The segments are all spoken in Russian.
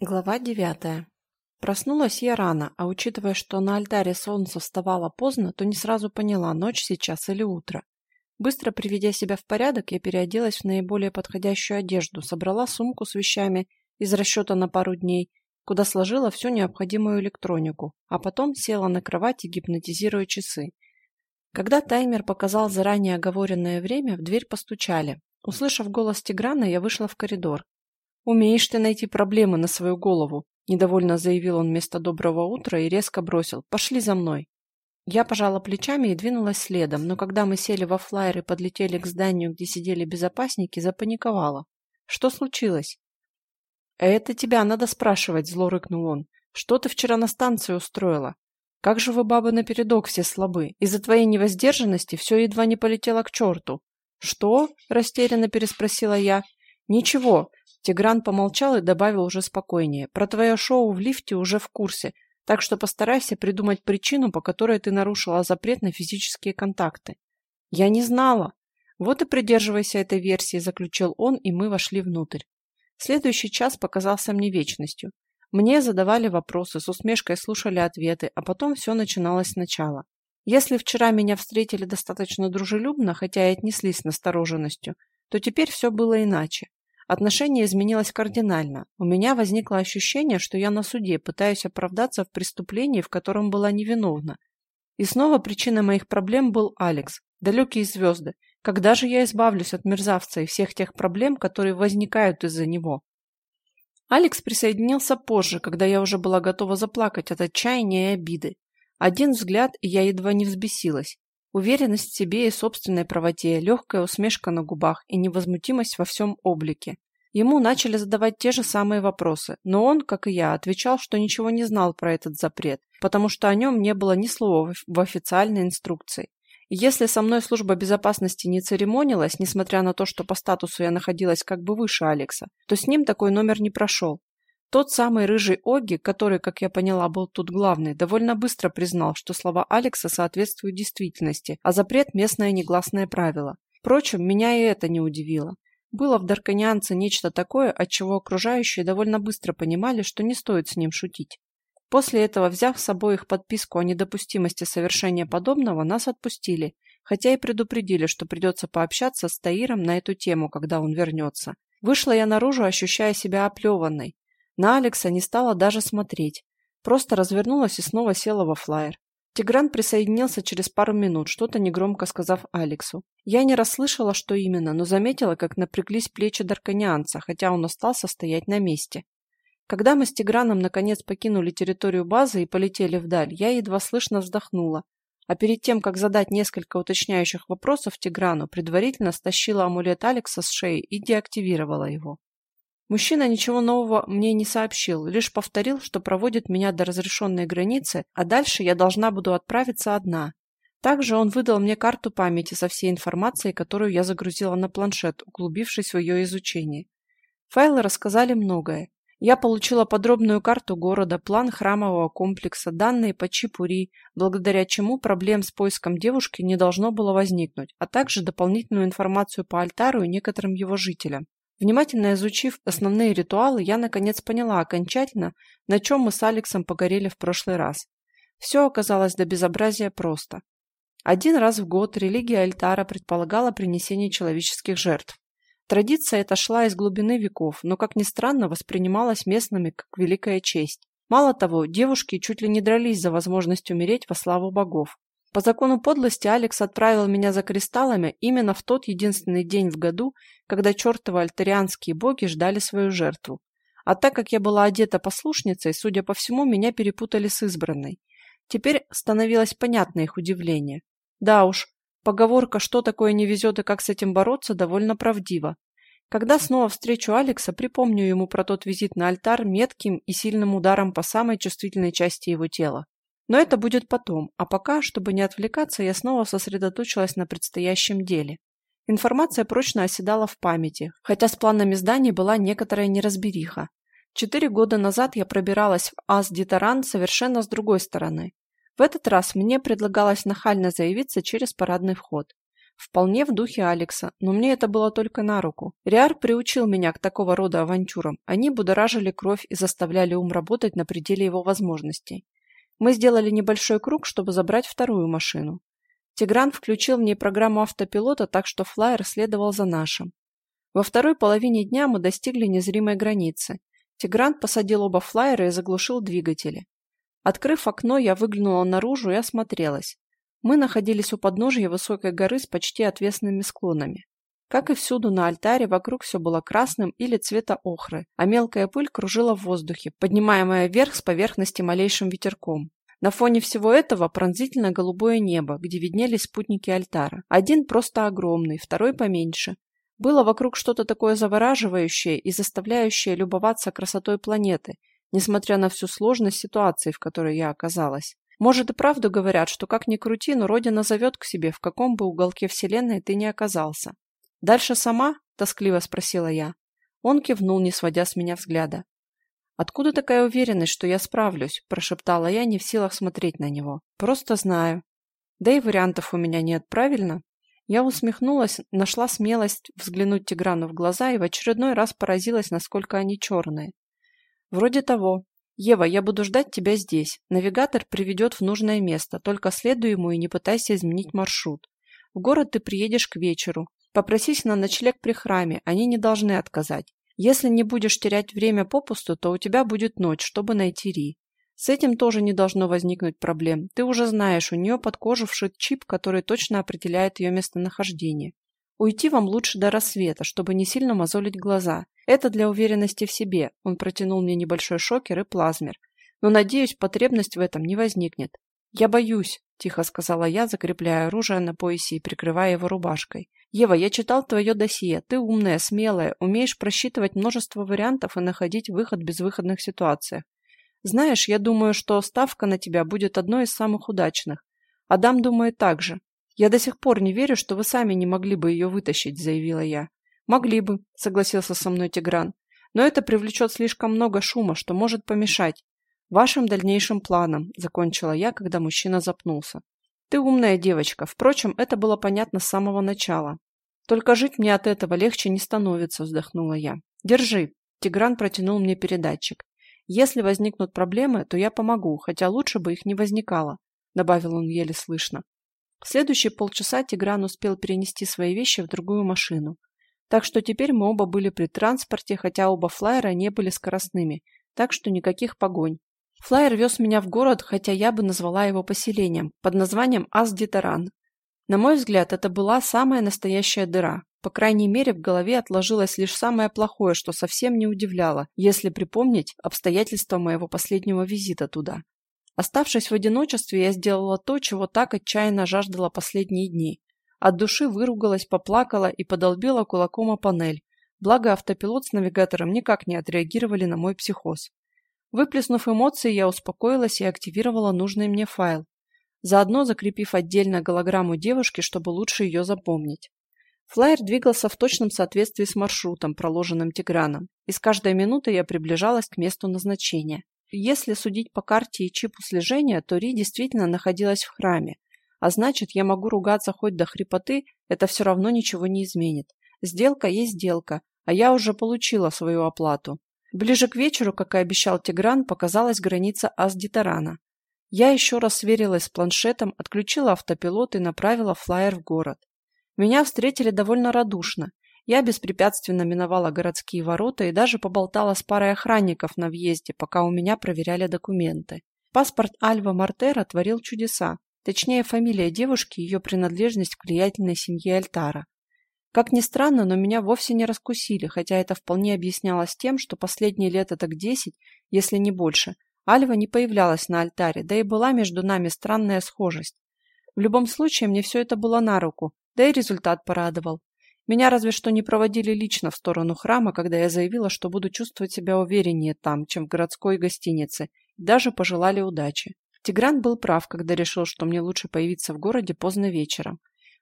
Глава девятая. Проснулась я рано, а учитывая, что на альтаре солнце вставало поздно, то не сразу поняла, ночь сейчас или утро. Быстро приведя себя в порядок, я переоделась в наиболее подходящую одежду, собрала сумку с вещами из расчета на пару дней, куда сложила всю необходимую электронику, а потом села на кровати, гипнотизируя часы. Когда таймер показал заранее оговоренное время, в дверь постучали. Услышав голос Тиграна, я вышла в коридор. «Умеешь ты найти проблемы на свою голову», – недовольно заявил он вместо доброго утра и резко бросил. «Пошли за мной». Я пожала плечами и двинулась следом, но когда мы сели во флайер и подлетели к зданию, где сидели безопасники, запаниковала. «Что случилось?» «Это тебя надо спрашивать», – зло рыкнул он. «Что ты вчера на станции устроила? Как же вы, бабы, напередок все слабы? Из-за твоей невоздержанности все едва не полетело к черту». «Что?» – растерянно переспросила я. «Ничего. Тигран помолчал и добавил уже спокойнее. «Про твое шоу в лифте уже в курсе, так что постарайся придумать причину, по которой ты нарушила запрет на физические контакты». «Я не знала». «Вот и придерживайся этой версии», – заключил он, и мы вошли внутрь. Следующий час показался мне вечностью. Мне задавали вопросы, с усмешкой слушали ответы, а потом все начиналось сначала. Если вчера меня встретили достаточно дружелюбно, хотя и отнеслись с настороженностью, то теперь все было иначе. Отношение изменилось кардинально. У меня возникло ощущение, что я на суде пытаюсь оправдаться в преступлении, в котором была невиновна. И снова причиной моих проблем был Алекс, далекие звезды. Когда же я избавлюсь от мерзавца и всех тех проблем, которые возникают из-за него? Алекс присоединился позже, когда я уже была готова заплакать от отчаяния и обиды. Один взгляд, и я едва не взбесилась. Уверенность в себе и собственной правоте, легкая усмешка на губах и невозмутимость во всем облике. Ему начали задавать те же самые вопросы, но он, как и я, отвечал, что ничего не знал про этот запрет, потому что о нем не было ни слова в официальной инструкции. Если со мной служба безопасности не церемонилась, несмотря на то, что по статусу я находилась как бы выше Алекса, то с ним такой номер не прошел. Тот самый рыжий Оги, который, как я поняла, был тут главный, довольно быстро признал, что слова Алекса соответствуют действительности, а запрет – местное негласное правило. Впрочем, меня и это не удивило. Было в Дарканианце нечто такое, от чего окружающие довольно быстро понимали, что не стоит с ним шутить. После этого, взяв с собой их подписку о недопустимости совершения подобного, нас отпустили, хотя и предупредили, что придется пообщаться с Таиром на эту тему, когда он вернется. Вышла я наружу, ощущая себя оплеванной. На Алекса не стала даже смотреть. Просто развернулась и снова села во флайер. Тигран присоединился через пару минут, что-то негромко сказав Алексу. Я не расслышала, что именно, но заметила, как напряглись плечи Дарканианца, хотя он остался стоять на месте. Когда мы с Тиграном наконец покинули территорию базы и полетели вдаль, я едва слышно вздохнула. А перед тем, как задать несколько уточняющих вопросов Тиграну, предварительно стащила амулет Алекса с шеи и деактивировала его. Мужчина ничего нового мне не сообщил, лишь повторил, что проводит меня до разрешенной границы, а дальше я должна буду отправиться одна. Также он выдал мне карту памяти со всей информацией, которую я загрузила на планшет, углубившись в ее изучение. Файлы рассказали многое. Я получила подробную карту города, план храмового комплекса, данные по Чипури, благодаря чему проблем с поиском девушки не должно было возникнуть, а также дополнительную информацию по альтару и некоторым его жителям. Внимательно изучив основные ритуалы, я наконец поняла окончательно, на чем мы с Алексом погорели в прошлый раз. Все оказалось до безобразия просто. Один раз в год религия Альтара предполагала принесение человеческих жертв. Традиция эта шла из глубины веков, но, как ни странно, воспринималась местными как великая честь. Мало того, девушки чуть ли не дрались за возможность умереть во славу богов. По закону подлости Алекс отправил меня за кристаллами именно в тот единственный день в году, когда чертовы альтерианские боги ждали свою жертву. А так как я была одета послушницей, судя по всему, меня перепутали с избранной. Теперь становилось понятно их удивление. Да уж, поговорка «что такое не везет и как с этим бороться» довольно правдива. Когда снова встречу Алекса, припомню ему про тот визит на альтар метким и сильным ударом по самой чувствительной части его тела. Но это будет потом, а пока, чтобы не отвлекаться, я снова сосредоточилась на предстоящем деле. Информация прочно оседала в памяти, хотя с планами зданий была некоторая неразбериха. Четыре года назад я пробиралась в Ас-Дитаран совершенно с другой стороны. В этот раз мне предлагалось нахально заявиться через парадный вход. Вполне в духе Алекса, но мне это было только на руку. Риар приучил меня к такого рода авантюрам. Они будоражили кровь и заставляли ум работать на пределе его возможностей. Мы сделали небольшой круг, чтобы забрать вторую машину. Тигран включил в ней программу автопилота, так что флайер следовал за нашим. Во второй половине дня мы достигли незримой границы. Тигран посадил оба флайера и заглушил двигатели. Открыв окно, я выглянула наружу и осмотрелась. Мы находились у подножия высокой горы с почти отвесными склонами. Как и всюду на альтаре, вокруг все было красным или цвета охры, а мелкая пыль кружила в воздухе, поднимаемая вверх с поверхности малейшим ветерком. На фоне всего этого пронзительно голубое небо, где виднелись спутники альтара. Один просто огромный, второй поменьше. Было вокруг что-то такое завораживающее и заставляющее любоваться красотой планеты, несмотря на всю сложность ситуации, в которой я оказалась. Может и правду говорят, что как ни крути, но Родина зовет к себе, в каком бы уголке Вселенной ты ни оказался. «Дальше сама?» – тоскливо спросила я. Он кивнул, не сводя с меня взгляда. «Откуда такая уверенность, что я справлюсь?» – прошептала я, не в силах смотреть на него. «Просто знаю. Да и вариантов у меня нет, правильно?» Я усмехнулась, нашла смелость взглянуть Тиграну в глаза и в очередной раз поразилась, насколько они черные. «Вроде того. «Ева, я буду ждать тебя здесь. Навигатор приведет в нужное место, только следуй ему и не пытайся изменить маршрут. В город ты приедешь к вечеру. Попросись на ночлег при храме, они не должны отказать. Если не будешь терять время попусту, то у тебя будет ночь, чтобы найти Ри. С этим тоже не должно возникнуть проблем. Ты уже знаешь, у нее под кожу вшит чип, который точно определяет ее местонахождение. Уйти вам лучше до рассвета, чтобы не сильно мозолить глаза. Это для уверенности в себе. Он протянул мне небольшой шокер и плазмер. Но, надеюсь, потребность в этом не возникнет. Я боюсь, тихо сказала я, закрепляя оружие на поясе и прикрывая его рубашкой. Ева, я читал твое досье. Ты умная, смелая, умеешь просчитывать множество вариантов и находить выход в безвыходных ситуациях. Знаешь, я думаю, что ставка на тебя будет одной из самых удачных. Адам думает так же. Я до сих пор не верю, что вы сами не могли бы ее вытащить, заявила я. «Могли бы», — согласился со мной Тигран. «Но это привлечет слишком много шума, что может помешать. Вашим дальнейшим планам», — закончила я, когда мужчина запнулся. «Ты умная девочка. Впрочем, это было понятно с самого начала. Только жить мне от этого легче не становится», — вздохнула я. «Держи». Тигран протянул мне передатчик. «Если возникнут проблемы, то я помогу, хотя лучше бы их не возникало», — добавил он еле слышно. В следующие полчаса Тигран успел перенести свои вещи в другую машину. Так что теперь мы оба были при транспорте, хотя оба флайера не были скоростными, так что никаких погонь. Флайер вез меня в город, хотя я бы назвала его поселением, под названием Ас-Дитаран. На мой взгляд, это была самая настоящая дыра. По крайней мере, в голове отложилось лишь самое плохое, что совсем не удивляло, если припомнить обстоятельства моего последнего визита туда. Оставшись в одиночестве, я сделала то, чего так отчаянно жаждала последние дни. От души выругалась, поплакала и подолбила кулаком о панель. Благо автопилот с навигатором никак не отреагировали на мой психоз. Выплеснув эмоции, я успокоилась и активировала нужный мне файл, заодно закрепив отдельно голограмму девушки, чтобы лучше ее запомнить. Флайер двигался в точном соответствии с маршрутом, проложенным Тиграном, и с каждой минутой я приближалась к месту назначения. Если судить по карте и чипу слежения, то Ри действительно находилась в храме, а значит, я могу ругаться хоть до хрипоты, это все равно ничего не изменит. Сделка есть сделка, а я уже получила свою оплату. Ближе к вечеру, как и обещал Тигран, показалась граница Асдитарана. Я еще раз сверилась с планшетом, отключила автопилот и направила флайер в город. Меня встретили довольно радушно. Я беспрепятственно миновала городские ворота и даже поболтала с парой охранников на въезде, пока у меня проверяли документы. Паспорт Альва Мартера творил чудеса. Точнее, фамилия девушки и ее принадлежность к влиятельной семье Альтара. Как ни странно, но меня вовсе не раскусили, хотя это вполне объяснялось тем, что последние лет так десять, если не больше, Альва не появлялась на альтаре, да и была между нами странная схожесть. В любом случае, мне все это было на руку, да и результат порадовал. Меня разве что не проводили лично в сторону храма, когда я заявила, что буду чувствовать себя увереннее там, чем в городской гостинице, и даже пожелали удачи. Тигран был прав, когда решил, что мне лучше появиться в городе поздно вечером.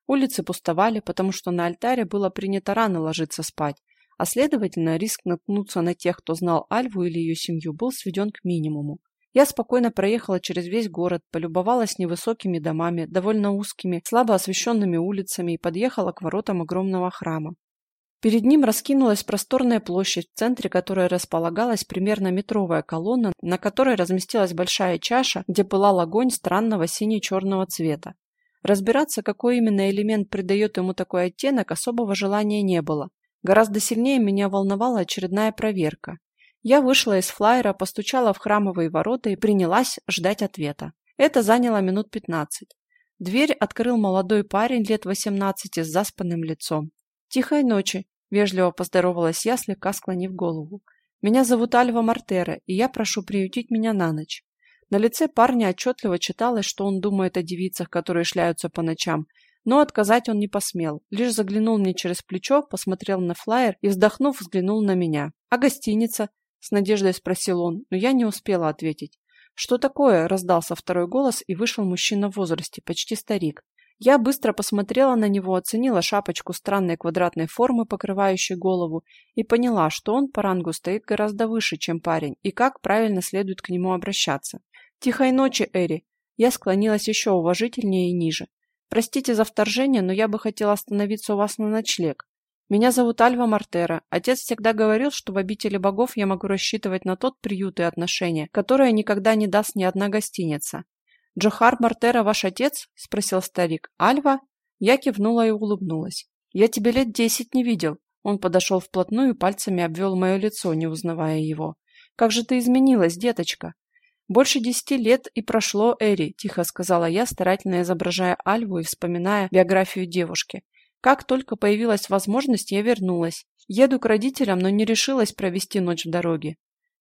Улицы пустовали, потому что на альтаре было принято рано ложиться спать, а следовательно, риск наткнуться на тех, кто знал Альву или ее семью, был сведен к минимуму. Я спокойно проехала через весь город, полюбовалась невысокими домами, довольно узкими, слабо освещенными улицами и подъехала к воротам огромного храма. Перед ним раскинулась просторная площадь, в центре которой располагалась примерно метровая колонна, на которой разместилась большая чаша, где пылал огонь странного сине-черного цвета. Разбираться, какой именно элемент придает ему такой оттенок, особого желания не было. Гораздо сильнее меня волновала очередная проверка. Я вышла из флайера, постучала в храмовые ворота и принялась ждать ответа. Это заняло минут пятнадцать. Дверь открыл молодой парень лет восемнадцати с заспанным лицом. «Тихой ночи!» – вежливо поздоровалась я, слегка склонив голову. «Меня зовут Альва Мартера, и я прошу приютить меня на ночь». На лице парня отчетливо читалось, что он думает о девицах, которые шляются по ночам, но отказать он не посмел, лишь заглянул мне через плечо, посмотрел на флаер и, вздохнув, взглянул на меня. «А гостиница?» С надеждой спросил он, но я не успела ответить. «Что такое?» – раздался второй голос, и вышел мужчина в возрасте, почти старик. Я быстро посмотрела на него, оценила шапочку странной квадратной формы, покрывающей голову, и поняла, что он по рангу стоит гораздо выше, чем парень, и как правильно следует к нему обращаться. «Тихой ночи, Эри!» Я склонилась еще уважительнее и ниже. «Простите за вторжение, но я бы хотела остановиться у вас на ночлег. Меня зовут Альва Мартера. Отец всегда говорил, что в обители богов я могу рассчитывать на тот приют и отношения, которые никогда не даст ни одна гостиница. «Джохар Мартера ваш отец?» – спросил старик. «Альва?» Я кивнула и улыбнулась. «Я тебя лет десять не видел». Он подошел вплотную и пальцами обвел мое лицо, не узнавая его. «Как же ты изменилась, деточка?» «Больше десяти лет и прошло, Эри», – тихо сказала я, старательно изображая Альву и вспоминая биографию девушки. Как только появилась возможность, я вернулась. Еду к родителям, но не решилась провести ночь в дороге.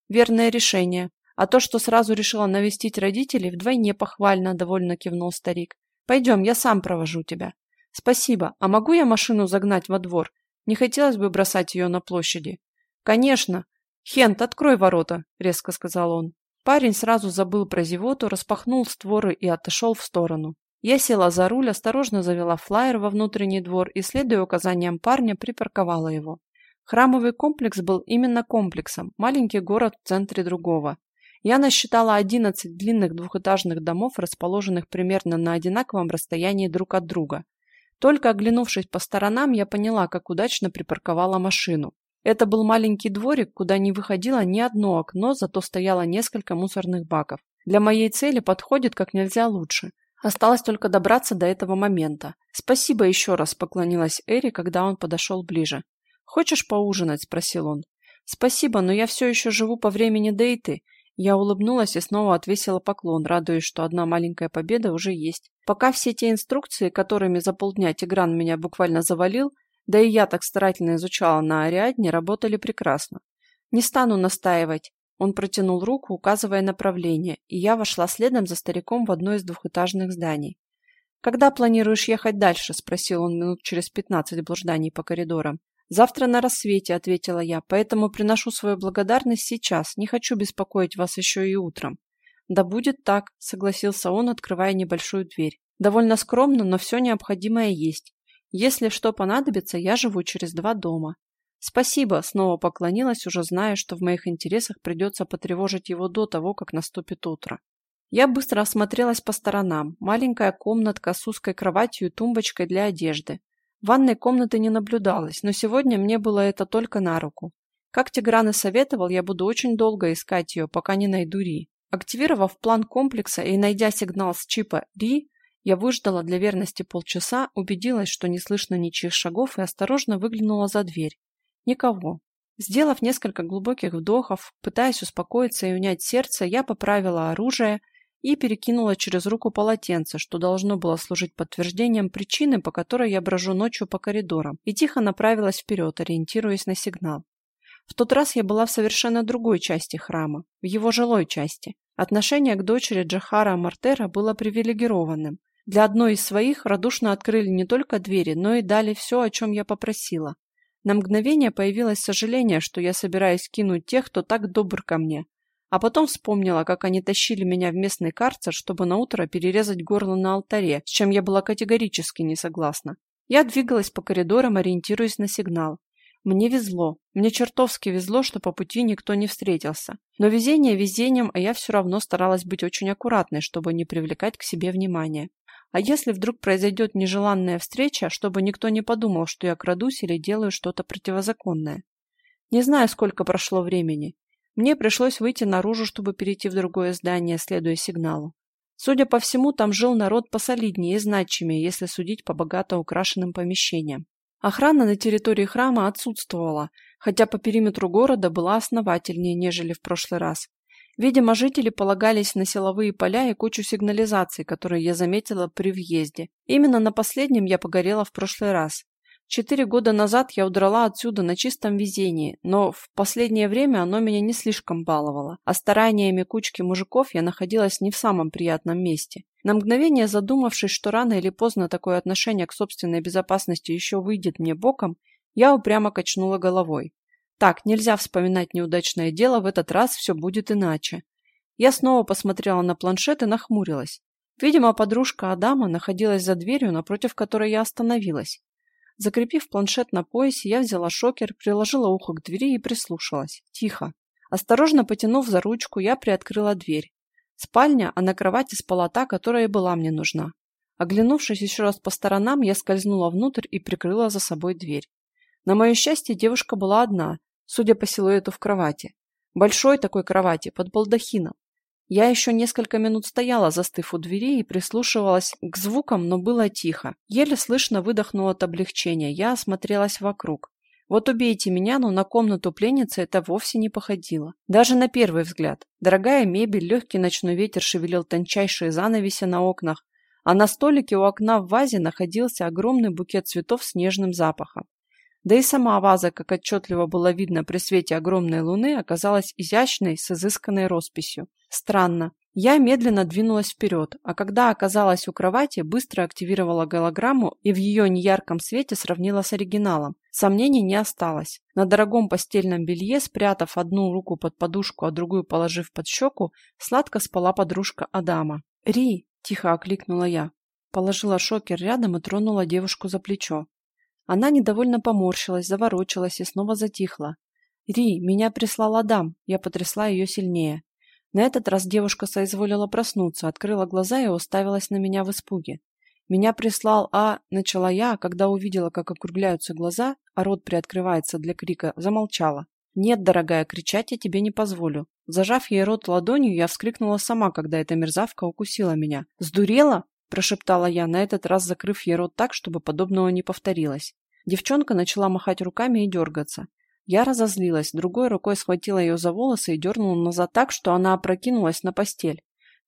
Верное решение. А то, что сразу решила навестить родителей, вдвойне похвально, довольно кивнул старик. Пойдем, я сам провожу тебя. Спасибо. А могу я машину загнать во двор? Не хотелось бы бросать ее на площади. Конечно. Хент, открой ворота, резко сказал он. Парень сразу забыл про зевоту, распахнул створы и отошел в сторону. Я села за руль, осторожно завела флайер во внутренний двор и, следуя указаниям парня, припарковала его. Храмовый комплекс был именно комплексом, маленький город в центре другого. Я насчитала 11 длинных двухэтажных домов, расположенных примерно на одинаковом расстоянии друг от друга. Только оглянувшись по сторонам, я поняла, как удачно припарковала машину. Это был маленький дворик, куда не выходило ни одно окно, зато стояло несколько мусорных баков. Для моей цели подходит как нельзя лучше. Осталось только добраться до этого момента. Спасибо еще раз, поклонилась Эри, когда он подошел ближе. Хочешь поужинать? спросил он. Спасибо, но я все еще живу по времени дейты. Я улыбнулась и снова отвесила поклон, радуясь, что одна маленькая победа уже есть. Пока все те инструкции, которыми за полдня Тигран меня буквально завалил, да и я так старательно изучала на Ариадне, работали прекрасно. Не стану настаивать. Он протянул руку, указывая направление, и я вошла следом за стариком в одно из двухэтажных зданий. «Когда планируешь ехать дальше?» – спросил он минут через пятнадцать блужданий по коридорам. «Завтра на рассвете», – ответила я, – «поэтому приношу свою благодарность сейчас, не хочу беспокоить вас еще и утром». «Да будет так», – согласился он, открывая небольшую дверь. «Довольно скромно, но все необходимое есть. Если что понадобится, я живу через два дома. «Спасибо», — снова поклонилась, уже зная, что в моих интересах придется потревожить его до того, как наступит утро. Я быстро осмотрелась по сторонам. Маленькая комнатка с узкой кроватью и тумбочкой для одежды. Ванной комнаты не наблюдалось, но сегодня мне было это только на руку. Как Тигран и советовал, я буду очень долго искать ее, пока не найду Ри. Активировав план комплекса и найдя сигнал с чипа Ри, я выждала для верности полчаса, убедилась, что не слышно ничьих шагов и осторожно выглянула за дверь. Никого. Сделав несколько глубоких вдохов, пытаясь успокоиться и унять сердце, я поправила оружие и перекинула через руку полотенце, что должно было служить подтверждением причины, по которой я брожу ночью по коридорам, и тихо направилась вперед, ориентируясь на сигнал. В тот раз я была в совершенно другой части храма, в его жилой части. Отношение к дочери Джахара Мартера было привилегированным. Для одной из своих радушно открыли не только двери, но и дали все, о чем я попросила. На мгновение появилось сожаление, что я собираюсь кинуть тех, кто так добр ко мне. А потом вспомнила, как они тащили меня в местный карцер, чтобы наутро перерезать горло на алтаре, с чем я была категорически не согласна. Я двигалась по коридорам, ориентируясь на сигнал. Мне везло. Мне чертовски везло, что по пути никто не встретился. Но везение везением, а я все равно старалась быть очень аккуратной, чтобы не привлекать к себе внимания. А если вдруг произойдет нежеланная встреча, чтобы никто не подумал, что я крадусь или делаю что-то противозаконное? Не знаю, сколько прошло времени. Мне пришлось выйти наружу, чтобы перейти в другое здание, следуя сигналу. Судя по всему, там жил народ посолиднее и значимее, если судить по богато украшенным помещениям. Охрана на территории храма отсутствовала, хотя по периметру города была основательнее, нежели в прошлый раз. Видимо, жители полагались на силовые поля и кучу сигнализаций, которые я заметила при въезде. Именно на последнем я погорела в прошлый раз. Четыре года назад я удрала отсюда на чистом везении, но в последнее время оно меня не слишком баловало, а стараниями кучки мужиков я находилась не в самом приятном месте. На мгновение задумавшись, что рано или поздно такое отношение к собственной безопасности еще выйдет мне боком, я упрямо качнула головой. Так, нельзя вспоминать неудачное дело, в этот раз все будет иначе. Я снова посмотрела на планшет и нахмурилась. Видимо, подружка Адама находилась за дверью, напротив которой я остановилась. Закрепив планшет на поясе, я взяла шокер, приложила ухо к двери и прислушалась. Тихо. Осторожно потянув за ручку, я приоткрыла дверь. Спальня, а на кровати спала та, которая и была мне нужна. Оглянувшись еще раз по сторонам, я скользнула внутрь и прикрыла за собой дверь. На мое счастье, девушка была одна, судя по силуэту в кровати. Большой такой кровати, под балдахином. Я еще несколько минут стояла, застыв у двери, и прислушивалась к звукам, но было тихо. Еле слышно выдохнула от облегчения. Я осмотрелась вокруг. Вот убейте меня, но на комнату пленницы это вовсе не походило. Даже на первый взгляд. Дорогая мебель, легкий ночной ветер шевелил тончайшие занавеси на окнах, а на столике у окна в вазе находился огромный букет цветов с нежным запахом. Да и сама ваза, как отчетливо было видно при свете огромной луны, оказалась изящной с изысканной росписью. Странно. Я медленно двинулась вперед, а когда оказалась у кровати, быстро активировала голограмму и в ее неярком свете сравнила с оригиналом. Сомнений не осталось. На дорогом постельном белье, спрятав одну руку под подушку, а другую положив под щеку, сладко спала подружка Адама. «Ри!» – тихо окликнула я. Положила шокер рядом и тронула девушку за плечо. Она недовольно поморщилась, заворочилась и снова затихла. «Ри, меня прислал Адам!» Я потрясла ее сильнее. На этот раз девушка соизволила проснуться, открыла глаза и уставилась на меня в испуге. «Меня прислал А...» — начала я, когда увидела, как округляются глаза, а рот приоткрывается для крика, замолчала. «Нет, дорогая, кричать я тебе не позволю». Зажав ей рот ладонью, я вскрикнула сама, когда эта мерзавка укусила меня. «Сдурела?» – прошептала я, на этот раз закрыв ей рот так, чтобы подобного не повторилось. Девчонка начала махать руками и дергаться. Я разозлилась, другой рукой схватила ее за волосы и дернула назад так, что она опрокинулась на постель.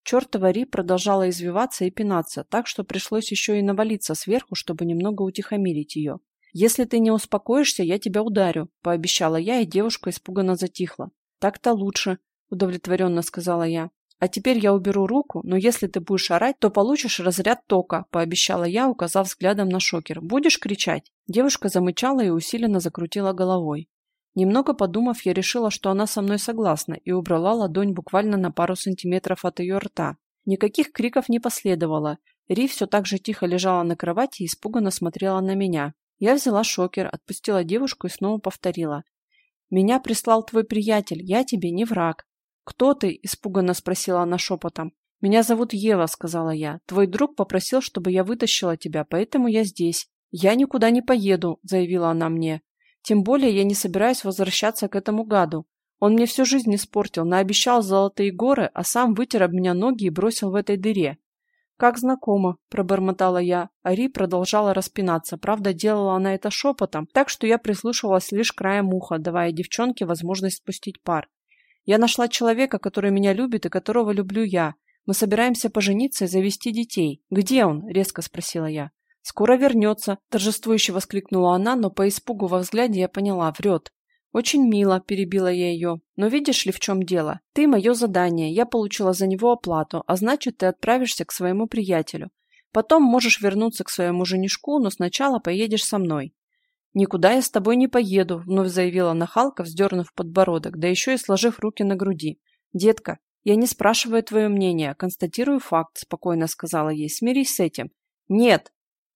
Чертова Ри продолжала извиваться и пинаться, так что пришлось еще и навалиться сверху, чтобы немного утихомирить ее. «Если ты не успокоишься, я тебя ударю», – пообещала я, и девушка испуганно затихла. «Так-то лучше», – удовлетворенно сказала я. «А теперь я уберу руку, но если ты будешь орать, то получишь разряд тока», – пообещала я, указав взглядом на шокер. «Будешь кричать?» Девушка замычала и усиленно закрутила головой. Немного подумав, я решила, что она со мной согласна, и убрала ладонь буквально на пару сантиметров от ее рта. Никаких криков не последовало. Ри все так же тихо лежала на кровати и испуганно смотрела на меня. Я взяла шокер, отпустила девушку и снова повторила. «Меня прислал твой приятель, я тебе не враг». «Кто ты?» – испуганно спросила она шепотом. «Меня зовут Ева», – сказала я. «Твой друг попросил, чтобы я вытащила тебя, поэтому я здесь». «Я никуда не поеду», – заявила она мне. Тем более я не собираюсь возвращаться к этому гаду. Он мне всю жизнь испортил, наобещал золотые горы, а сам вытер об меня ноги и бросил в этой дыре. «Как знакомо», – пробормотала я. Ари продолжала распинаться, правда, делала она это шепотом, так что я прислушивалась лишь краем уха, давая девчонке возможность спустить пар. «Я нашла человека, который меня любит и которого люблю я. Мы собираемся пожениться и завести детей. Где он?» – резко спросила я. «Скоро вернется», – торжествующе воскликнула она, но по испугу во взгляде я поняла, врет. «Очень мило», – перебила я ее. «Но видишь ли, в чем дело? Ты – мое задание, я получила за него оплату, а значит, ты отправишься к своему приятелю. Потом можешь вернуться к своему женишку, но сначала поедешь со мной». «Никуда я с тобой не поеду», – вновь заявила нахалка, вздернув подбородок, да еще и сложив руки на груди. «Детка, я не спрашиваю твое мнение, констатирую факт», – спокойно сказала ей. «Смирись с этим». «Нет»,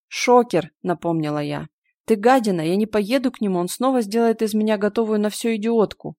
«Шокер», — напомнила я. Ты гадина, я не поеду к нему, он снова сделает из меня готовую на все идиотку.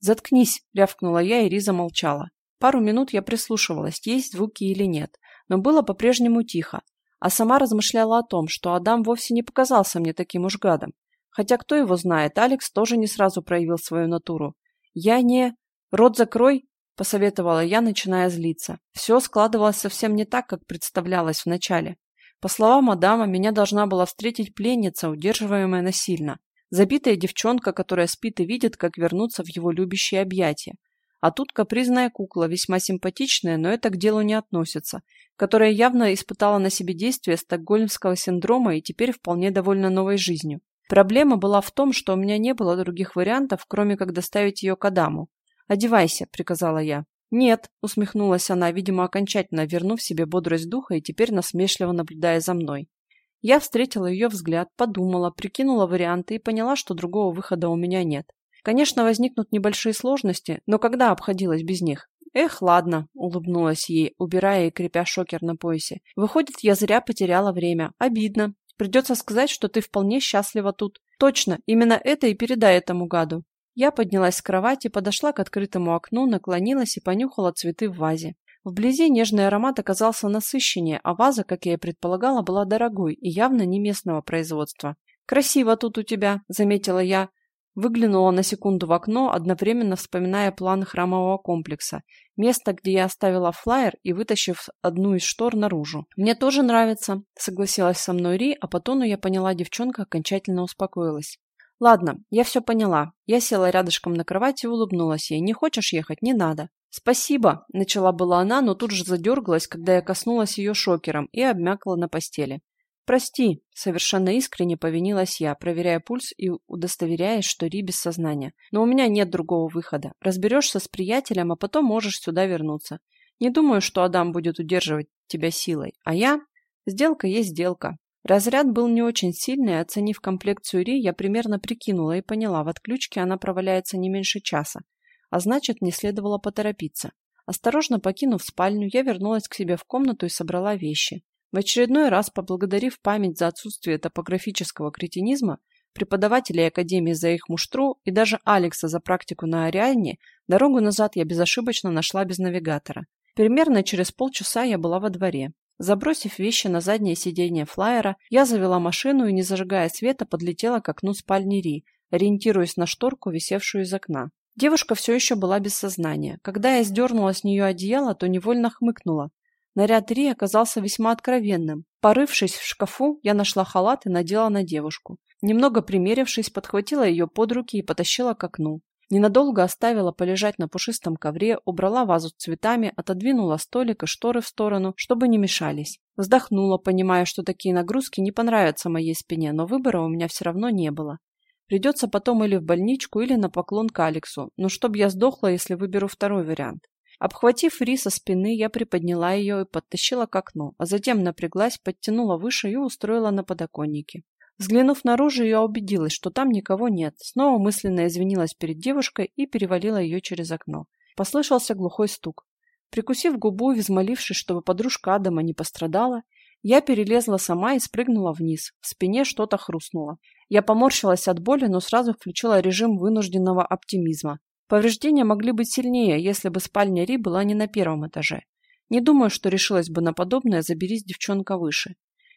Заткнись, рявкнула я, и Риза молчала. Пару минут я прислушивалась, есть звуки или нет, но было по-прежнему тихо, а сама размышляла о том, что Адам вовсе не показался мне таким уж гадом. Хотя кто его знает, Алекс тоже не сразу проявил свою натуру. Я не... Рот закрой, посоветовала я, начиная злиться. Все складывалось совсем не так, как представлялось вначале. По словам Адама, меня должна была встретить пленница, удерживаемая насильно. Забитая девчонка, которая спит и видит, как вернуться в его любящие объятия. А тут капризная кукла, весьма симпатичная, но это к делу не относится, которая явно испытала на себе действие стокгольмского синдрома и теперь вполне довольна новой жизнью. Проблема была в том, что у меня не было других вариантов, кроме как доставить ее к Адаму. «Одевайся», — приказала я. «Нет», — усмехнулась она, видимо, окончательно вернув себе бодрость духа и теперь насмешливо наблюдая за мной. Я встретила ее взгляд, подумала, прикинула варианты и поняла, что другого выхода у меня нет. Конечно, возникнут небольшие сложности, но когда обходилась без них? Эх, ладно, улыбнулась ей, убирая и крепя шокер на поясе. Выходит, я зря потеряла время. Обидно. Придется сказать, что ты вполне счастлива тут. Точно, именно это и передай этому гаду. Я поднялась с кровати, подошла к открытому окну, наклонилась и понюхала цветы в вазе. Вблизи нежный аромат оказался насыщеннее, а ваза, как я и предполагала, была дорогой и явно не местного производства. «Красиво тут у тебя», — заметила я. Выглянула на секунду в окно, одновременно вспоминая план храмового комплекса. Место, где я оставила флаер и вытащив одну из штор наружу. «Мне тоже нравится», — согласилась со мной Ри, а по тону я поняла, девчонка окончательно успокоилась. «Ладно, я все поняла». Я села рядышком на кровати и улыбнулась ей. «Не хочешь ехать? Не надо». «Спасибо», — начала была она, но тут же задергалась, когда я коснулась ее шокером и обмякла на постели. «Прости», — совершенно искренне повинилась я, проверяя пульс и удостоверяясь, что Ри без сознания. «Но у меня нет другого выхода. Разберешься с приятелем, а потом можешь сюда вернуться. Не думаю, что Адам будет удерживать тебя силой. А я? Сделка есть сделка». Разряд был не очень сильный, оценив комплекцию Ри, я примерно прикинула и поняла, в отключке она проваляется не меньше часа а значит, не следовало поторопиться. Осторожно покинув спальню, я вернулась к себе в комнату и собрала вещи. В очередной раз, поблагодарив память за отсутствие топографического кретинизма, преподавателей Академии за их муштру и даже Алекса за практику на Ариане, дорогу назад я безошибочно нашла без навигатора. Примерно через полчаса я была во дворе. Забросив вещи на заднее сиденье флайера, я завела машину и, не зажигая света, подлетела к окну спальни Ри, ориентируясь на шторку, висевшую из окна. Девушка все еще была без сознания. Когда я сдернула с нее одеяло, то невольно хмыкнула. Наряд Ри оказался весьма откровенным. Порывшись в шкафу, я нашла халат и надела на девушку. Немного примерившись, подхватила ее под руки и потащила к окну. Ненадолго оставила полежать на пушистом ковре, убрала вазу с цветами, отодвинула столик и шторы в сторону, чтобы не мешались. Вздохнула, понимая, что такие нагрузки не понравятся моей спине, но выбора у меня все равно не было. Придется потом или в больничку, или на поклон к Алексу, но чтоб я сдохла, если выберу второй вариант. Обхватив Ри со спины, я приподняла ее и подтащила к окну, а затем напряглась, подтянула выше и устроила на подоконнике. Взглянув наружу, я убедилась, что там никого нет, снова мысленно извинилась перед девушкой и перевалила ее через окно. Послышался глухой стук. Прикусив губу и взмолившись, чтобы подружка Адама не пострадала, я перелезла сама и спрыгнула вниз. В спине что-то хрустнуло. Я поморщилась от боли, но сразу включила режим вынужденного оптимизма. Повреждения могли быть сильнее, если бы спальня Ри была не на первом этаже. Не думаю, что решилась бы на подобное, заберись девчонка выше.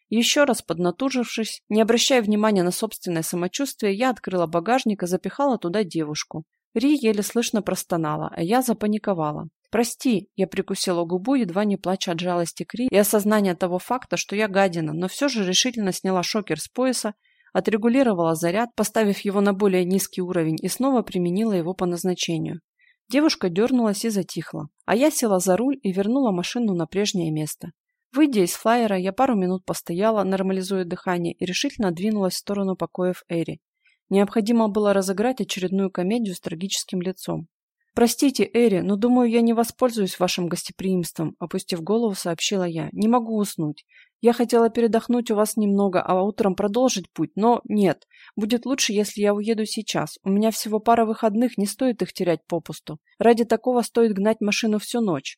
Еще раз поднатужившись, не обращая внимания на собственное самочувствие, я открыла багажник и запихала туда девушку. Ри еле слышно простонала, а я запаниковала. «Прости», — я прикусила губу, едва не плача от жалости Кри и осознания того факта, что я гадина, но все же решительно сняла шокер с пояса отрегулировала заряд, поставив его на более низкий уровень и снова применила его по назначению. Девушка дернулась и затихла, а я села за руль и вернула машину на прежнее место. Выйдя из флайера, я пару минут постояла, нормализуя дыхание, и решительно двинулась в сторону покоев Эри. Необходимо было разыграть очередную комедию с трагическим лицом. «Простите, Эри, но думаю, я не воспользуюсь вашим гостеприимством», опустив голову, сообщила я. «Не могу уснуть. Я хотела передохнуть у вас немного, а утром продолжить путь, но нет. Будет лучше, если я уеду сейчас. У меня всего пара выходных, не стоит их терять попусту. Ради такого стоит гнать машину всю ночь.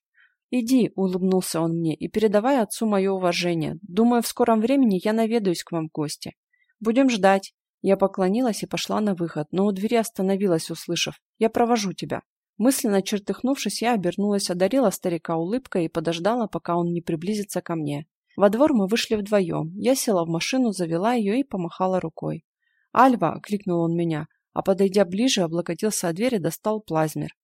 «Иди», — улыбнулся он мне, — «и передавай отцу мое уважение. Думаю, в скором времени я наведаюсь к вам в гости». Будем ждать. Я поклонилась и пошла на выход, но у двери остановилась, услышав «Я провожу тебя». Мысленно чертыхнувшись, я обернулась, одарила старика улыбкой и подождала, пока он не приблизится ко мне. Во двор мы вышли вдвоем. Я села в машину, завела ее и помахала рукой. «Альва!» — окликнул он меня, а подойдя ближе, облокотился о дверь и достал плазмер.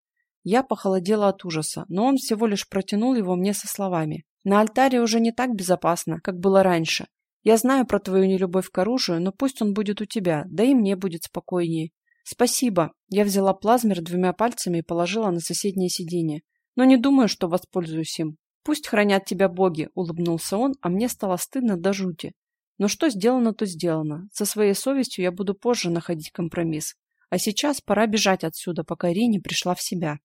Я похолодела от ужаса, но он всего лишь протянул его мне со словами. «На альтаре уже не так безопасно, как было раньше. Я знаю про твою нелюбовь к оружию, но пусть он будет у тебя, да и мне будет спокойнее. Спасибо. Я взяла плазмер двумя пальцами и положила на соседнее сиденье. Но не думаю, что воспользуюсь им. Пусть хранят тебя боги, улыбнулся он, а мне стало стыдно до жути. Но что сделано, то сделано. Со своей совестью я буду позже находить компромисс. А сейчас пора бежать отсюда, пока Ри не пришла в себя.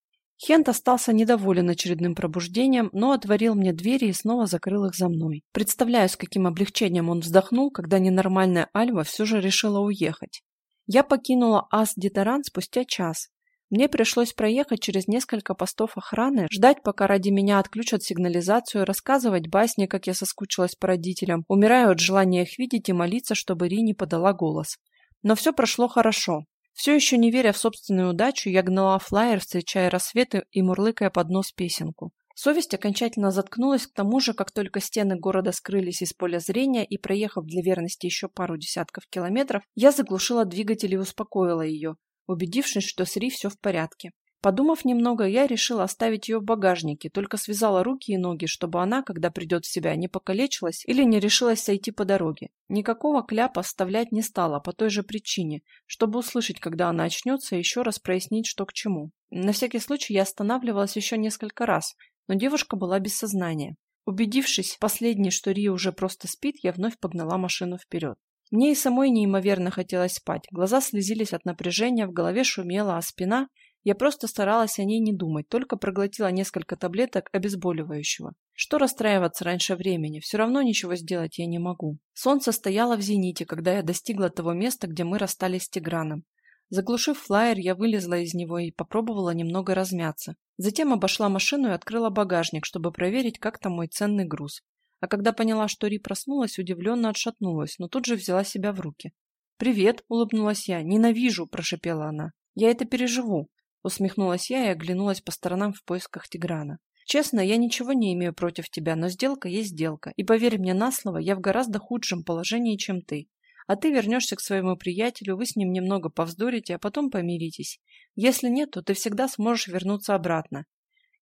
Хент остался недоволен очередным пробуждением, но отворил мне двери и снова закрыл их за мной. Представляю, с каким облегчением он вздохнул, когда ненормальная Альва все же решила уехать. Я покинула Ас-Детаран спустя час. Мне пришлось проехать через несколько постов охраны, ждать, пока ради меня отключат сигнализацию, рассказывать басни, как я соскучилась по родителям, умираю от желания их видеть и молиться, чтобы Ри не подала голос. Но все прошло хорошо. Все еще не веря в собственную удачу, я гнала флайер, встречая рассветы и мурлыкая под нос песенку. Совесть окончательно заткнулась к тому же, как только стены города скрылись из поля зрения и, проехав для верности еще пару десятков километров, я заглушила двигатель и успокоила ее, убедившись, что с Ри все в порядке. Подумав немного, я решила оставить ее в багажнике, только связала руки и ноги, чтобы она, когда придет в себя, не покалечилась или не решилась сойти по дороге. Никакого кляпа оставлять не стала, по той же причине, чтобы услышать, когда она очнется, и еще раз прояснить, что к чему. На всякий случай я останавливалась еще несколько раз, но девушка была без сознания. Убедившись последней, что Ри уже просто спит, я вновь погнала машину вперед. Мне и самой неимоверно хотелось спать. Глаза слезились от напряжения, в голове шумело, а спина я просто старалась о ней не думать, только проглотила несколько таблеток обезболивающего. Что расстраиваться раньше времени, все равно ничего сделать я не могу. Солнце стояло в зените, когда я достигла того места, где мы расстались с Тиграном. Заглушив флайер, я вылезла из него и попробовала немного размяться. Затем обошла машину и открыла багажник, чтобы проверить, как там мой ценный груз. А когда поняла, что Ри проснулась, удивленно отшатнулась, но тут же взяла себя в руки. «Привет!» – улыбнулась я. «Ненавижу!» – прошепела она. «Я это переживу!» Усмехнулась я и оглянулась по сторонам в поисках Тиграна. Честно, я ничего не имею против тебя, но сделка есть сделка. И поверь мне на слово, я в гораздо худшем положении, чем ты. А ты вернешься к своему приятелю, вы с ним немного повздорите, а потом помиритесь. Если нет, то ты всегда сможешь вернуться обратно.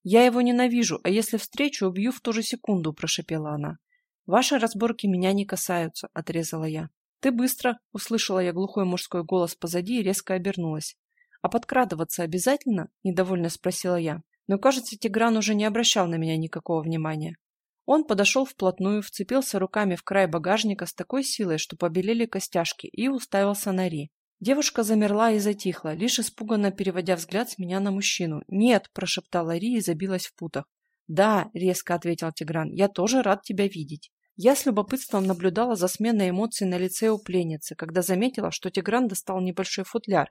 Я его ненавижу, а если встречу, убью в ту же секунду, прошепела она. Ваши разборки меня не касаются, отрезала я. Ты быстро, услышала я глухой мужской голос позади и резко обернулась. «А подкрадываться обязательно?» – недовольно спросила я. Но, кажется, Тигран уже не обращал на меня никакого внимания. Он подошел вплотную, вцепился руками в край багажника с такой силой, что побелели костяшки, и уставился на Ри. Девушка замерла и затихла, лишь испуганно переводя взгляд с меня на мужчину. «Нет!» – прошептала Ри и забилась в путах. «Да!» – резко ответил Тигран. «Я тоже рад тебя видеть». Я с любопытством наблюдала за сменой эмоций на лице у пленницы, когда заметила, что Тигран достал небольшой футляр,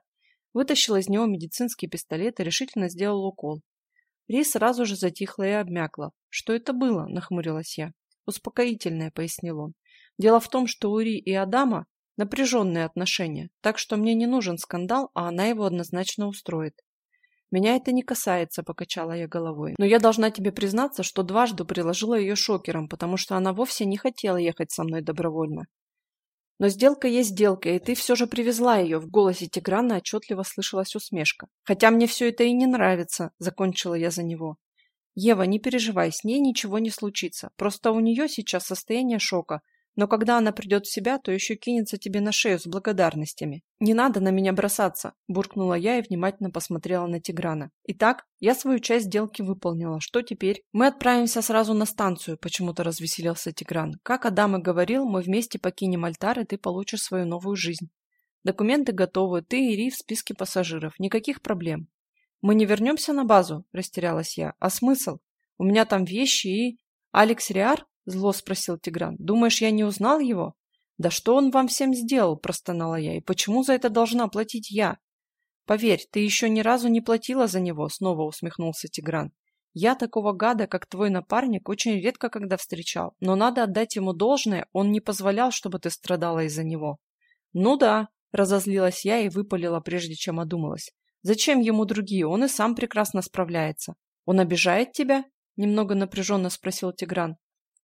Вытащил из него медицинский пистолет и решительно сделал укол. Ри сразу же затихла и обмякла. «Что это было?» – нахмурилась я. «Успокоительное», – пояснил он. «Дело в том, что у Ри и Адама напряженные отношения, так что мне не нужен скандал, а она его однозначно устроит». «Меня это не касается», – покачала я головой. «Но я должна тебе признаться, что дважды приложила ее шокером, потому что она вовсе не хотела ехать со мной добровольно. Но сделка есть сделка, и ты все же привезла ее. В голосе Тиграна отчетливо слышалась усмешка. Хотя мне все это и не нравится, закончила я за него. Ева, не переживай, с ней ничего не случится. Просто у нее сейчас состояние шока, но когда она придет в себя, то еще кинется тебе на шею с благодарностями. Не надо на меня бросаться, буркнула я и внимательно посмотрела на Тиграна. Итак, я свою часть сделки выполнила. Что теперь? Мы отправимся сразу на станцию, почему-то развеселился Тигран. Как Адам и говорил, мы вместе покинем альтар, и ты получишь свою новую жизнь. Документы готовы, ты и Ри в списке пассажиров. Никаких проблем. Мы не вернемся на базу, растерялась я. А смысл? У меня там вещи и... Алекс Риар? Зло спросил Тигран. Думаешь, я не узнал его? Да что он вам всем сделал, простонала я. И почему за это должна платить я? Поверь, ты еще ни разу не платила за него, снова усмехнулся Тигран. Я такого гада, как твой напарник, очень редко когда встречал, но надо отдать ему должное, он не позволял, чтобы ты страдала из-за него. Ну да, разозлилась я и выпалила, прежде чем одумалась. Зачем ему другие? Он и сам прекрасно справляется. Он обижает тебя? Немного напряженно спросил Тигран.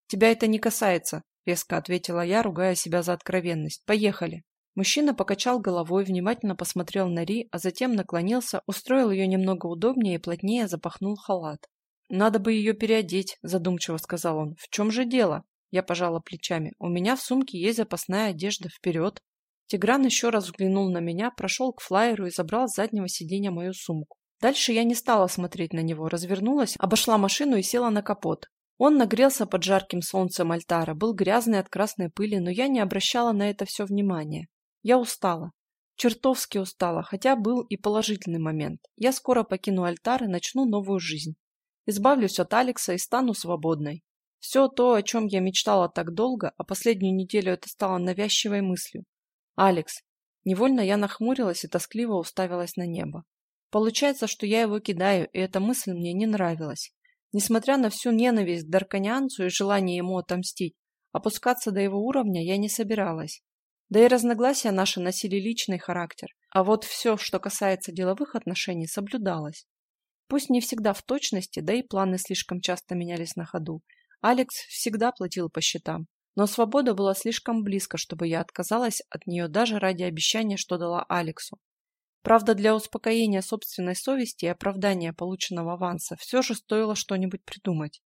Тебя это не касается, резко ответила я, ругая себя за откровенность. Поехали. Мужчина покачал головой, внимательно посмотрел на Ри, а затем наклонился, устроил ее немного удобнее и плотнее запахнул халат. «Надо бы ее переодеть», – задумчиво сказал он. «В чем же дело?» Я пожала плечами. «У меня в сумке есть запасная одежда. Вперед!» Тигран еще раз взглянул на меня, прошел к флайеру и забрал с заднего сиденья мою сумку. Дальше я не стала смотреть на него, развернулась, обошла машину и села на капот. Он нагрелся под жарким солнцем альтара, был грязный от красной пыли, но я не обращала на это все внимания. Я устала. Чертовски устала, хотя был и положительный момент. Я скоро покину альтар и начну новую жизнь. Избавлюсь от Алекса и стану свободной. Все то, о чем я мечтала так долго, а последнюю неделю это стало навязчивой мыслью. Алекс. Невольно я нахмурилась и тоскливо уставилась на небо. Получается, что я его кидаю, и эта мысль мне не нравилась. Несмотря на всю ненависть к Дарканианцу и желание ему отомстить, опускаться до его уровня я не собиралась. Да и разногласия наши носили личный характер, а вот все, что касается деловых отношений, соблюдалось. Пусть не всегда в точности, да и планы слишком часто менялись на ходу. Алекс всегда платил по счетам, но свобода была слишком близко, чтобы я отказалась от нее даже ради обещания, что дала Алексу. Правда, для успокоения собственной совести и оправдания полученного аванса все же стоило что-нибудь придумать.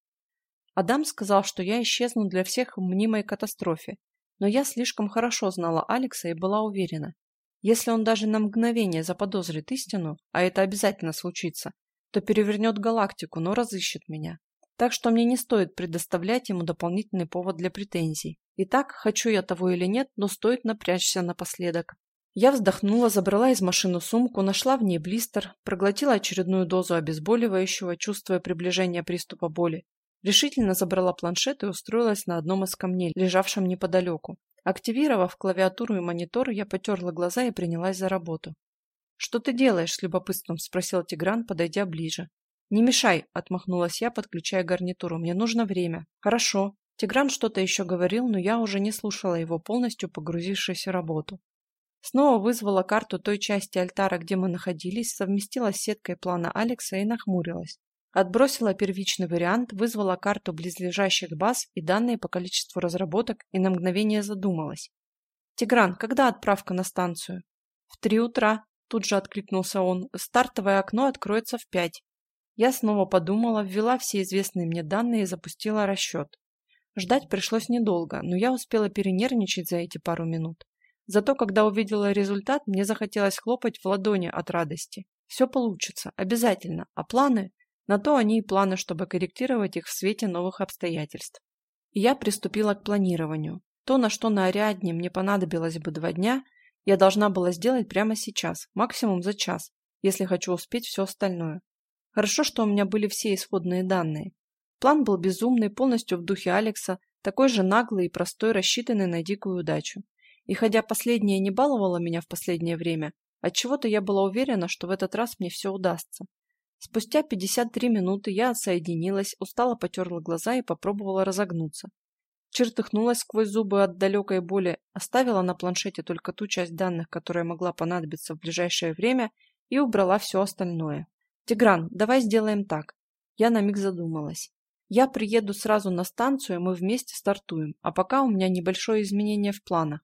Адам сказал, что я исчезну для всех в мнимой катастрофе, но я слишком хорошо знала Алекса и была уверена, если он даже на мгновение заподозрит истину, а это обязательно случится, то перевернет галактику, но разыщет меня. Так что мне не стоит предоставлять ему дополнительный повод для претензий. Итак, хочу я того или нет, но стоит напрячься напоследок. Я вздохнула, забрала из машины сумку, нашла в ней блистер, проглотила очередную дозу обезболивающего, чувствуя приближение приступа боли, Решительно забрала планшет и устроилась на одном из камней, лежавшем неподалеку. Активировав клавиатуру и монитор, я потерла глаза и принялась за работу. «Что ты делаешь?» – с любопытством спросил Тигран, подойдя ближе. «Не мешай!» – отмахнулась я, подключая гарнитуру. «Мне нужно время». «Хорошо». Тигран что-то еще говорил, но я уже не слушала его, полностью погрузившись в работу. Снова вызвала карту той части альтара, где мы находились, совместила с сеткой плана Алекса и нахмурилась. Отбросила первичный вариант, вызвала карту близлежащих баз и данные по количеству разработок и на мгновение задумалась. «Тигран, когда отправка на станцию?» «В три утра», – тут же откликнулся он. «Стартовое окно откроется в пять». Я снова подумала, ввела все известные мне данные и запустила расчет. Ждать пришлось недолго, но я успела перенервничать за эти пару минут. Зато, когда увидела результат, мне захотелось хлопать в ладони от радости. Все получится, обязательно, а планы... На то они и планы, чтобы корректировать их в свете новых обстоятельств. И я приступила к планированию. То, на что на Ариадне мне понадобилось бы два дня, я должна была сделать прямо сейчас, максимум за час, если хочу успеть все остальное. Хорошо, что у меня были все исходные данные. План был безумный, полностью в духе Алекса, такой же наглый и простой, рассчитанный на дикую удачу. И хотя последнее не баловало меня в последнее время, отчего-то я была уверена, что в этот раз мне все удастся. Спустя 53 минуты я отсоединилась, устало потерла глаза и попробовала разогнуться. Чертыхнулась сквозь зубы от далекой боли, оставила на планшете только ту часть данных, которая могла понадобиться в ближайшее время, и убрала все остальное. «Тигран, давай сделаем так». Я на миг задумалась. «Я приеду сразу на станцию, и мы вместе стартуем, а пока у меня небольшое изменение в планах».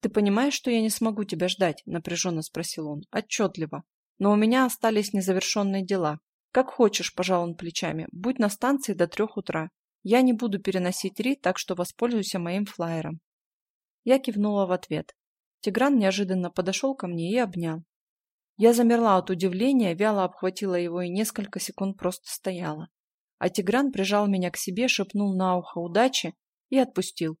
«Ты понимаешь, что я не смогу тебя ждать?» – напряженно спросил он. «Отчетливо. Но у меня остались незавершенные дела. Как хочешь, пожал он плечами. Будь на станции до трех утра. Я не буду переносить Ри, так что воспользуйся моим флайером. Я кивнула в ответ. Тигран неожиданно подошел ко мне и обнял. Я замерла от удивления, вяло обхватила его и несколько секунд просто стояла. А Тигран прижал меня к себе, шепнул на ухо удачи и отпустил.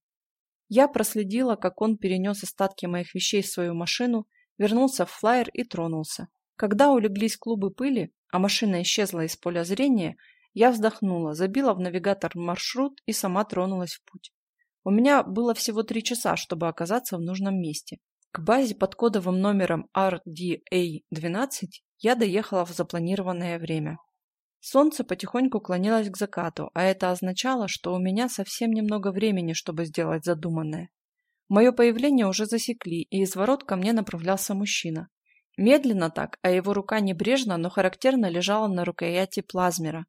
Я проследила, как он перенес остатки моих вещей в свою машину, вернулся в флайер и тронулся. Когда улеглись клубы пыли, а машина исчезла из поля зрения, я вздохнула, забила в навигатор маршрут и сама тронулась в путь. У меня было всего три часа, чтобы оказаться в нужном месте. К базе под кодовым номером RDA-12 я доехала в запланированное время. Солнце потихоньку клонилось к закату, а это означало, что у меня совсем немного времени, чтобы сделать задуманное. Мое появление уже засекли, и из ворот ко мне направлялся мужчина. Медленно так, а его рука небрежно, но характерно лежала на рукояти плазмера.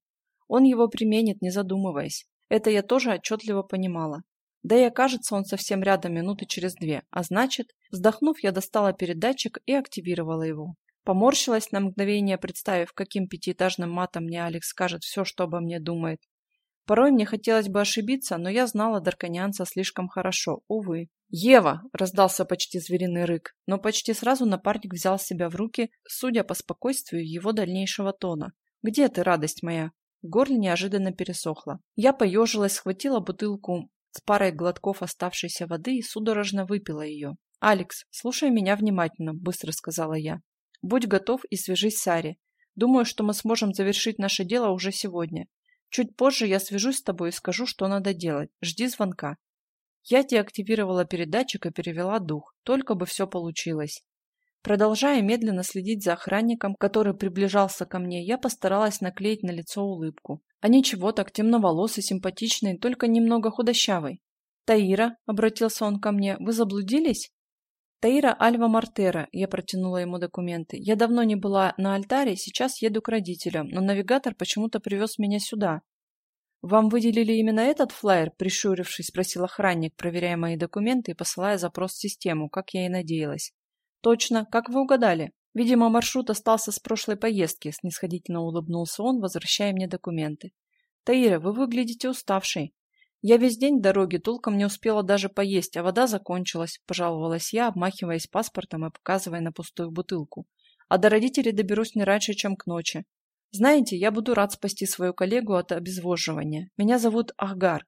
Он его применит, не задумываясь. Это я тоже отчетливо понимала. Да и окажется он совсем рядом минуты через две, а значит, вздохнув, я достала передатчик и активировала его. Поморщилась на мгновение, представив, каким пятиэтажным матом мне Алекс скажет все, что обо мне думает. Порой мне хотелось бы ошибиться, но я знала Дарканянца слишком хорошо, увы. «Ева!» – раздался почти звериный рык, но почти сразу напарник взял себя в руки, судя по спокойствию его дальнейшего тона. «Где ты, радость моя?» В неожиданно пересохло. Я поежилась, схватила бутылку с парой глотков оставшейся воды и судорожно выпила ее. «Алекс, слушай меня внимательно», – быстро сказала я. «Будь готов и свяжись с Ари. Думаю, что мы сможем завершить наше дело уже сегодня. Чуть позже я свяжусь с тобой и скажу, что надо делать. Жди звонка». Я деактивировала передатчик и перевела дух, только бы все получилось. Продолжая медленно следить за охранником, который приближался ко мне, я постаралась наклеить на лицо улыбку. А ничего так темноволосый, симпатичный, только немного худощавый. «Таира», — обратился он ко мне, — «вы заблудились?» «Таира Альва Мартера», — я протянула ему документы. «Я давно не была на альтаре, сейчас еду к родителям, но навигатор почему-то привез меня сюда». «Вам выделили именно этот флайер?» – прищурившись, спросил охранник, проверяя мои документы и посылая запрос в систему, как я и надеялась. «Точно. Как вы угадали?» «Видимо, маршрут остался с прошлой поездки», – снисходительно улыбнулся он, возвращая мне документы. «Таира, вы выглядите уставшей». «Я весь день дороги толком не успела даже поесть, а вода закончилась», – пожаловалась я, обмахиваясь паспортом и показывая на пустую бутылку. «А до родителей доберусь не раньше, чем к ночи». «Знаете, я буду рад спасти свою коллегу от обезвоживания. Меня зовут Ахгар».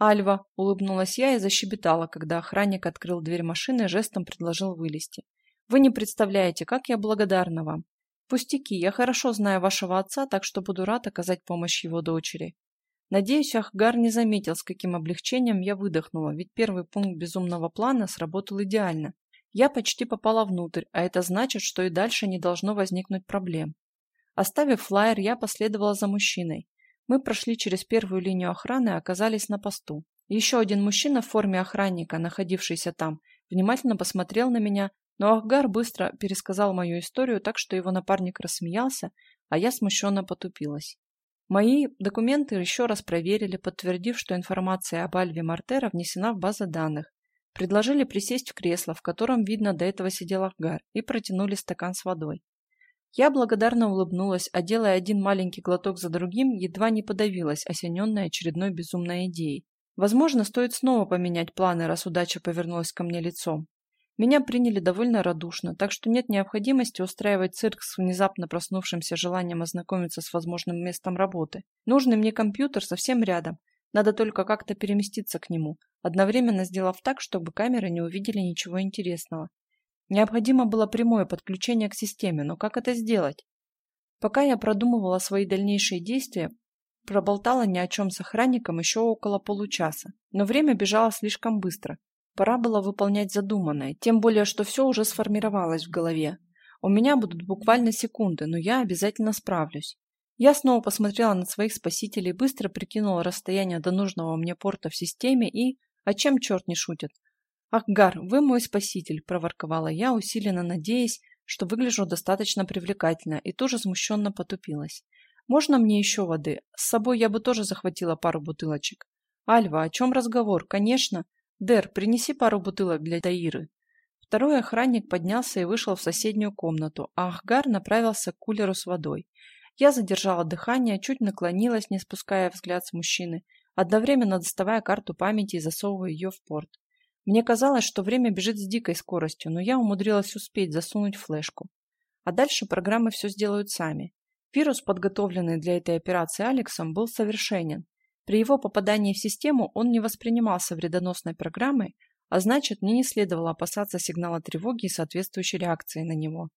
«Альва», – улыбнулась я и защебетала, когда охранник открыл дверь машины и жестом предложил вылезти. Вы не представляете, как я благодарна вам. Пустяки, я хорошо знаю вашего отца, так что буду рад оказать помощь его дочери. Надеюсь, Ахгар не заметил, с каким облегчением я выдохнула, ведь первый пункт безумного плана сработал идеально. Я почти попала внутрь, а это значит, что и дальше не должно возникнуть проблем. Оставив флаер, я последовала за мужчиной. Мы прошли через первую линию охраны и оказались на посту. Еще один мужчина в форме охранника, находившийся там, внимательно посмотрел на меня, но Ахгар быстро пересказал мою историю так, что его напарник рассмеялся, а я смущенно потупилась. Мои документы еще раз проверили, подтвердив, что информация об Альве Мартера внесена в базы данных. Предложили присесть в кресло, в котором, видно, до этого сидел Ахгар, и протянули стакан с водой. Я благодарно улыбнулась, а делая один маленький глоток за другим, едва не подавилась, осененная очередной безумной идеей. Возможно, стоит снова поменять планы, раз удача повернулась ко мне лицом. Меня приняли довольно радушно, так что нет необходимости устраивать цирк с внезапно проснувшимся желанием ознакомиться с возможным местом работы. Нужный мне компьютер совсем рядом. Надо только как-то переместиться к нему, одновременно сделав так, чтобы камеры не увидели ничего интересного. Необходимо было прямое подключение к системе, но как это сделать? Пока я продумывала свои дальнейшие действия, проболтала ни о чем с охранником еще около получаса, но время бежало слишком быстро. Пора было выполнять задуманное, тем более, что все уже сформировалось в голове. У меня будут буквально секунды, но я обязательно справлюсь. Я снова посмотрела на своих спасителей, быстро прикинула расстояние до нужного мне порта в системе и... А чем черт не шутит? «Ах, Гар, вы мой спаситель!» – проворковала я, усиленно надеясь, что выгляжу достаточно привлекательно, и тоже смущенно потупилась. «Можно мне еще воды? С собой я бы тоже захватила пару бутылочек». «Альва, о чем разговор? Конечно!» «Дэр, принеси пару бутылок для Таиры». Второй охранник поднялся и вышел в соседнюю комнату, а Ахгар направился к кулеру с водой. Я задержала дыхание, чуть наклонилась, не спуская взгляд с мужчины, одновременно доставая карту памяти и засовывая ее в порт. Мне казалось, что время бежит с дикой скоростью, но я умудрилась успеть засунуть флешку. А дальше программы все сделают сами. Вирус, подготовленный для этой операции Алексом, был совершенен. При его попадании в систему он не воспринимался вредоносной программой, а значит, мне не следовало опасаться сигнала тревоги и соответствующей реакции на него.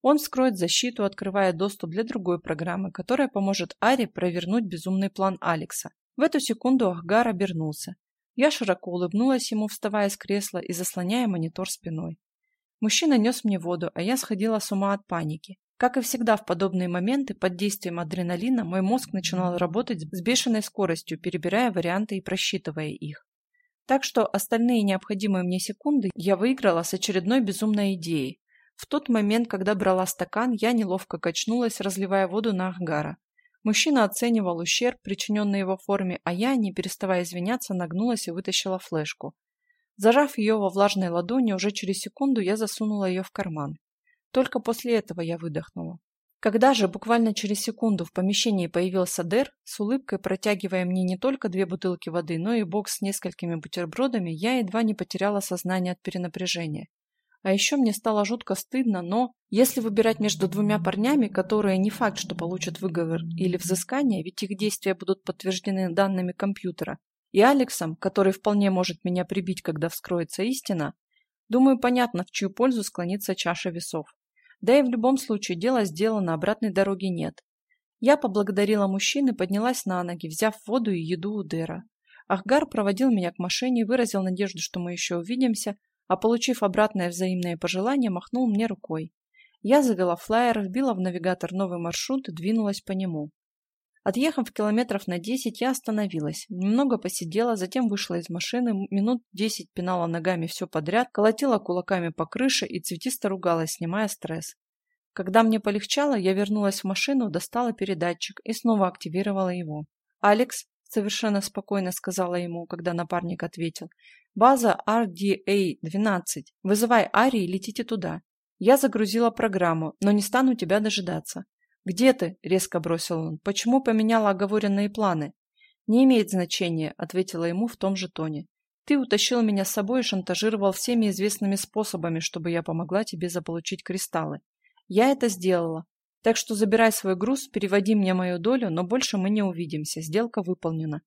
Он вскроет защиту, открывая доступ для другой программы, которая поможет Аре провернуть безумный план Алекса. В эту секунду Ахгар обернулся. Я широко улыбнулась ему, вставая с кресла и заслоняя монитор спиной. Мужчина нес мне воду, а я сходила с ума от паники. Как и всегда в подобные моменты, под действием адреналина мой мозг начинал работать с бешеной скоростью, перебирая варианты и просчитывая их. Так что остальные необходимые мне секунды я выиграла с очередной безумной идеей. В тот момент, когда брала стакан, я неловко качнулась, разливая воду на Ахгара. Мужчина оценивал ущерб, причиненный его форме, а я, не переставая извиняться, нагнулась и вытащила флешку. Зажав ее во влажной ладони, уже через секунду я засунула ее в карман. Только после этого я выдохнула. Когда же буквально через секунду в помещении появился Дэр, с улыбкой протягивая мне не только две бутылки воды, но и бокс с несколькими бутербродами, я едва не потеряла сознание от перенапряжения. А еще мне стало жутко стыдно, но если выбирать между двумя парнями, которые не факт, что получат выговор или взыскание, ведь их действия будут подтверждены данными компьютера, и Алексом, который вполне может меня прибить, когда вскроется истина, думаю, понятно, в чью пользу склонится чаша весов. Да и в любом случае дело сделано, обратной дороги нет. Я поблагодарила мужчин и поднялась на ноги, взяв воду и еду у Дэра. Ахгар проводил меня к машине, выразил надежду, что мы еще увидимся, а получив обратное взаимное пожелание, махнул мне рукой. Я завела флайер, вбила в навигатор новый маршрут и двинулась по нему. Отъехав километров на десять, я остановилась, немного посидела, затем вышла из машины, минут десять пинала ногами все подряд, колотила кулаками по крыше и цветисто ругалась, снимая стресс. Когда мне полегчало, я вернулась в машину, достала передатчик и снова активировала его. «Алекс», — совершенно спокойно сказала ему, когда напарник ответил, «база RDA-12. Вызывай Ари и летите туда. Я загрузила программу, но не стану тебя дожидаться. «Где ты?» – резко бросил он. «Почему поменяла оговоренные планы?» «Не имеет значения», – ответила ему в том же тоне. «Ты утащил меня с собой и шантажировал всеми известными способами, чтобы я помогла тебе заполучить кристаллы. Я это сделала. Так что забирай свой груз, переводи мне мою долю, но больше мы не увидимся. Сделка выполнена.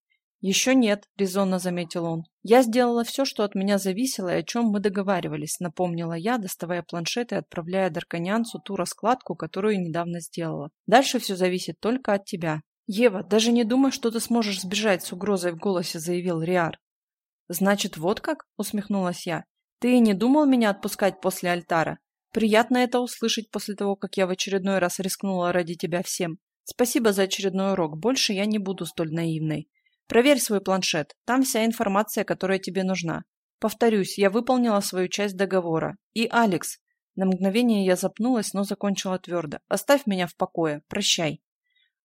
«Еще нет», — резонно заметил он. «Я сделала все, что от меня зависело и о чем мы договаривались», — напомнила я, доставая планшет и отправляя Дарканянцу ту раскладку, которую недавно сделала. «Дальше все зависит только от тебя». «Ева, даже не думай, что ты сможешь сбежать с угрозой в голосе», — заявил Риар. «Значит, вот как?» — усмехнулась я. «Ты и не думал меня отпускать после альтара? Приятно это услышать после того, как я в очередной раз рискнула ради тебя всем. Спасибо за очередной урок, больше я не буду столь наивной». Проверь свой планшет, там вся информация, которая тебе нужна. Повторюсь, я выполнила свою часть договора. И, Алекс, на мгновение я запнулась, но закончила твердо. Оставь меня в покое, прощай.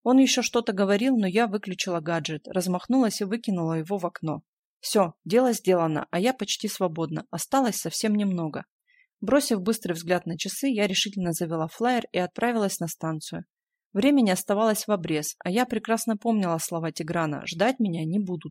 Он еще что-то говорил, но я выключила гаджет, размахнулась и выкинула его в окно. Все, дело сделано, а я почти свободна, осталось совсем немного. Бросив быстрый взгляд на часы, я решительно завела флайер и отправилась на станцию. Времени оставалось в обрез, а я прекрасно помнила слова Тиграна «ждать меня не будут».